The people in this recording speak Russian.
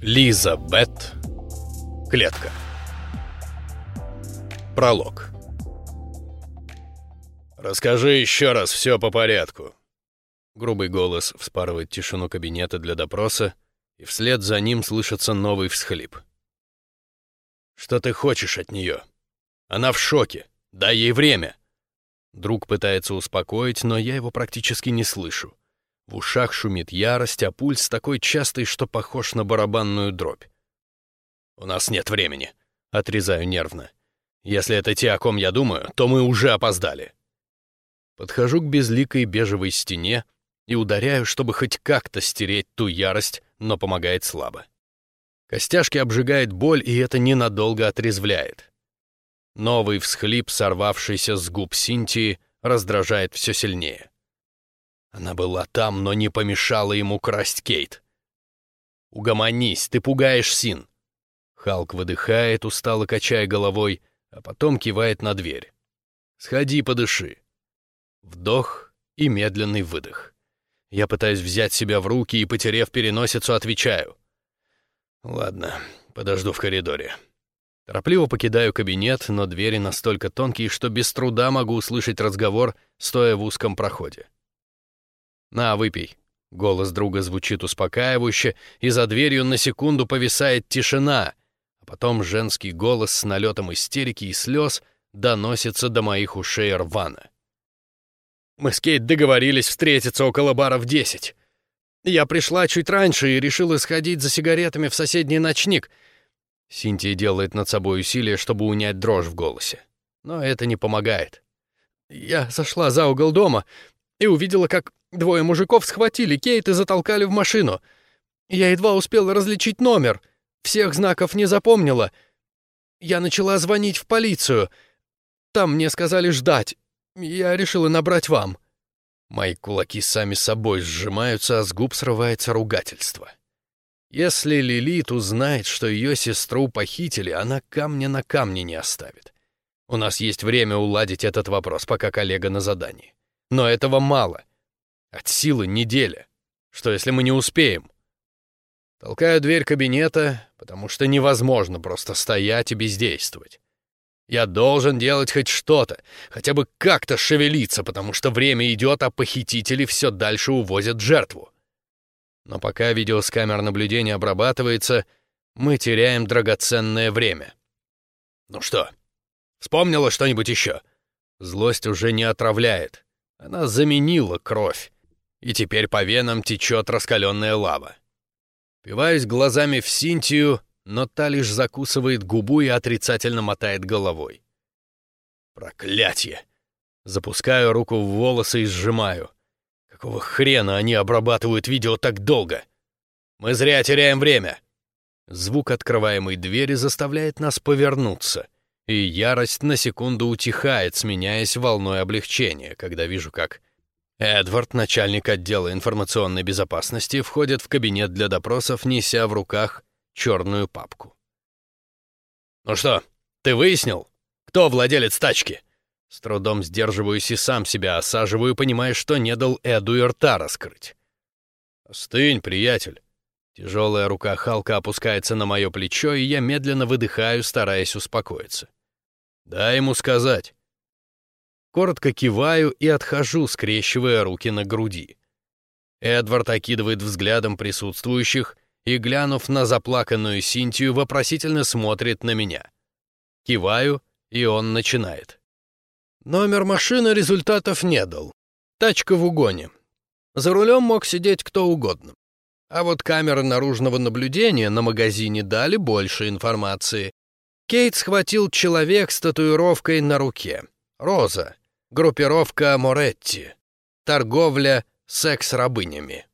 Лиза Бет. Клетка. Пролог. «Расскажи еще раз все по порядку». Грубый голос вспарывает тишину кабинета для допроса, и вслед за ним слышится новый всхлип. «Что ты хочешь от нее? Она в шоке. Дай ей время». Друг пытается успокоить, но я его практически не слышу. В ушах шумит ярость, а пульс такой частый, что похож на барабанную дробь. «У нас нет времени», — отрезаю нервно. «Если это те, о ком я думаю, то мы уже опоздали». Подхожу к безликой бежевой стене и ударяю, чтобы хоть как-то стереть ту ярость, но помогает слабо. Костяшки обжигает боль, и это ненадолго отрезвляет. Новый всхлип, сорвавшийся с губ Синтии, раздражает все сильнее. Она была там, но не помешала ему красть Кейт. «Угомонись, ты пугаешь Син!» Халк выдыхает, устало качая головой, а потом кивает на дверь. «Сходи, подыши». Вдох и медленный выдох. Я пытаюсь взять себя в руки и, потеряв переносицу, отвечаю. «Ладно, подожду в коридоре». Торопливо покидаю кабинет, но двери настолько тонкие, что без труда могу услышать разговор, стоя в узком проходе. «На, выпей». Голос друга звучит успокаивающе, и за дверью на секунду повисает тишина, а потом женский голос с налетом истерики и слез доносится до моих ушей рвано. «Мы с Кейт договорились встретиться около бара в десять. Я пришла чуть раньше и решила сходить за сигаретами в соседний ночник». Синтия делает над собой усилие, чтобы унять дрожь в голосе. Но это не помогает. Я зашла за угол дома и увидела, как Двое мужиков схватили Кейт и затолкали в машину. Я едва успела различить номер. Всех знаков не запомнила. Я начала звонить в полицию. Там мне сказали ждать. Я решила набрать вам. Мои кулаки сами собой сжимаются, а с губ срывается ругательство. Если Лилит узнает, что ее сестру похитили, она камня на камне не оставит. У нас есть время уладить этот вопрос, пока коллега на задании. Но этого мало. От силы неделя. Что, если мы не успеем? Толкаю дверь кабинета, потому что невозможно просто стоять и бездействовать. Я должен делать хоть что-то, хотя бы как-то шевелиться, потому что время идет, а похитители все дальше увозят жертву. Но пока видео с камер наблюдения обрабатывается, мы теряем драгоценное время. Ну что, вспомнила что-нибудь еще? Злость уже не отравляет. Она заменила кровь и теперь по венам течет раскаленная лава. Пиваюсь глазами в Синтию, но та лишь закусывает губу и отрицательно мотает головой. Проклятье! Запускаю руку в волосы и сжимаю. Какого хрена они обрабатывают видео так долго? Мы зря теряем время. Звук открываемой двери заставляет нас повернуться, и ярость на секунду утихает, сменяясь волной облегчения, когда вижу, как Эдвард, начальник отдела информационной безопасности, входит в кабинет для допросов, неся в руках черную папку. «Ну что, ты выяснил, кто владелец тачки?» С трудом сдерживаюсь и сам себя осаживаю, понимая, что не дал Эду и рта раскрыть. «Остынь, приятель». Тяжелая рука Халка опускается на мое плечо, и я медленно выдыхаю, стараясь успокоиться. «Дай ему сказать. Коротко киваю и отхожу, скрещивая руки на груди. Эдвард окидывает взглядом присутствующих и, глянув на заплаканную Синтию, вопросительно смотрит на меня. Киваю, и он начинает. Номер машины результатов не дал. Тачка в угоне. За рулем мог сидеть кто угодно. А вот камеры наружного наблюдения на магазине дали больше информации. Кейт схватил человек с татуировкой на руке. Роза. Группировка Моретти. Торговля секс-рабынями.